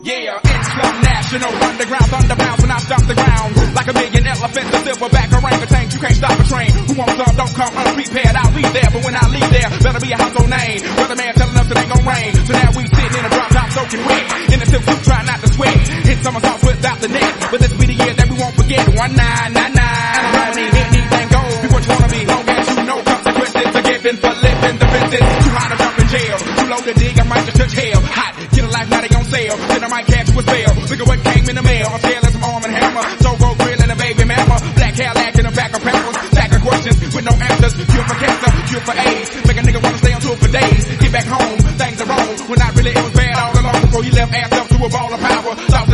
Yeah, Islam National Underground Thunder bounce when I stop the ground Too dig, I might just touch hell. Hot, get a life now they on sale. Then I might catch you a spell. Look at what came in the mail. I'm scared some arm and hammer. So go grill and a baby mama. Black Cadillac in the back of pampers. Stack of questions with no answers. Cure for cancer, cure for AIDS. Make a nigga wanna stay on tour for days. Get back home, things are wrong. When not really it was bad all along. Before he left ass up to a ball of power. Thoughts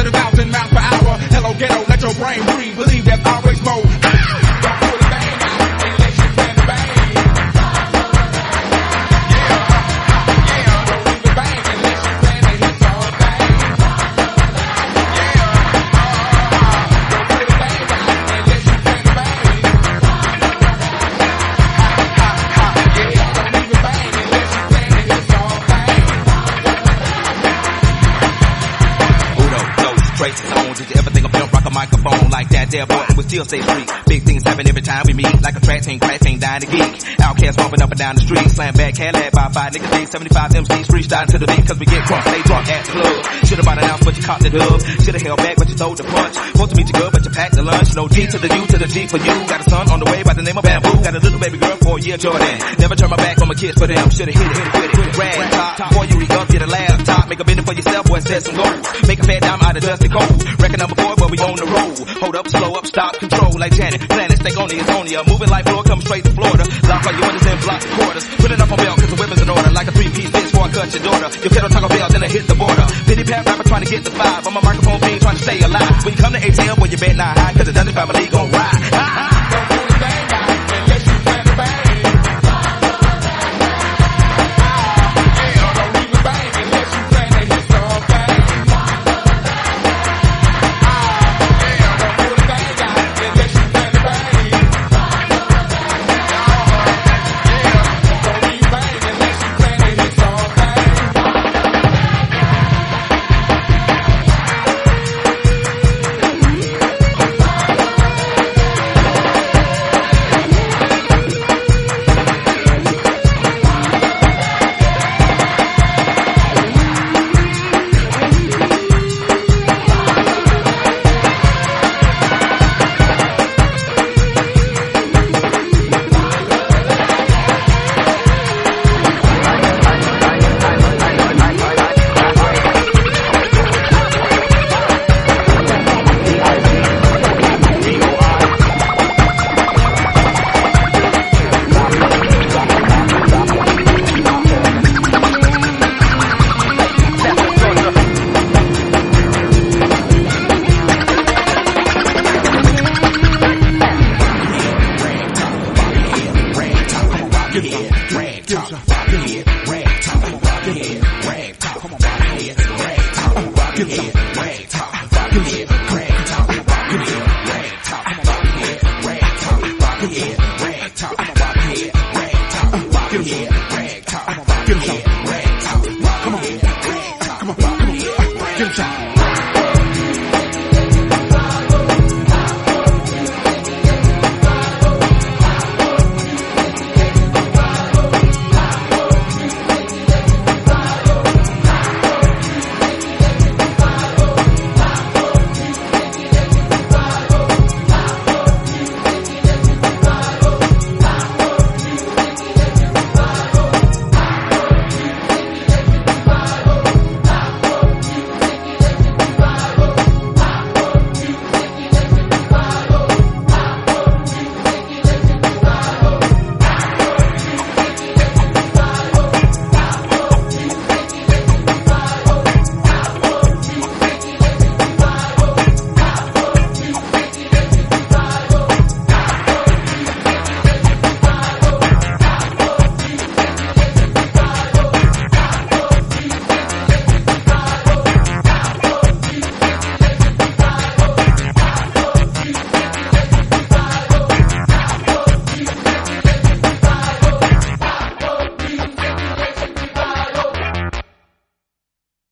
microphone like that there boy? We still say street. Big things happen every time we meet. Like a track team, crack team, dying to geek. OutKast bumping up and down the street. Slam back, Cadillac by five niggas. Deep 75 MCs freestyle to the beat. Cause we get drunk, stay drunk at the club. Ounce, but you caught the dub. Should've held back, but you throw the punch. Supposed to meet you good, but you packed the lunch. No G to the U to the G for you. Got a son on the way by the name of Bamboo. Got a little baby girl for a year, Jordan. Never turn my back on my kids for them. Should've hit it, hit it, hit it, hit it. Rag top. Before you re up, get a laptop. Make a bid for yourself, boy, set some goals. Make a fat dime out of dusty cold. Reckon number four, but we on the road. Hold up, slow up, stop, control like Janet. Planet, stay on the Antonia. Moving like floor, come straight to Florida. Lock all your windows and block the quarters. Put it up on belt, cause the weapons in order. Like a three-piece bitch before I cut your daughter. Your kettle taco bell, then I hit the border. Get the five. I'm a microphone fiend trying to stay alive. When you come to ATL, well, you bet not high, cause the Dungeon family Come on, by here. Great, come on, by here. Great, come on, by here. Great, come on, by here. Great, come on, by here. Great, come on, give it a shot.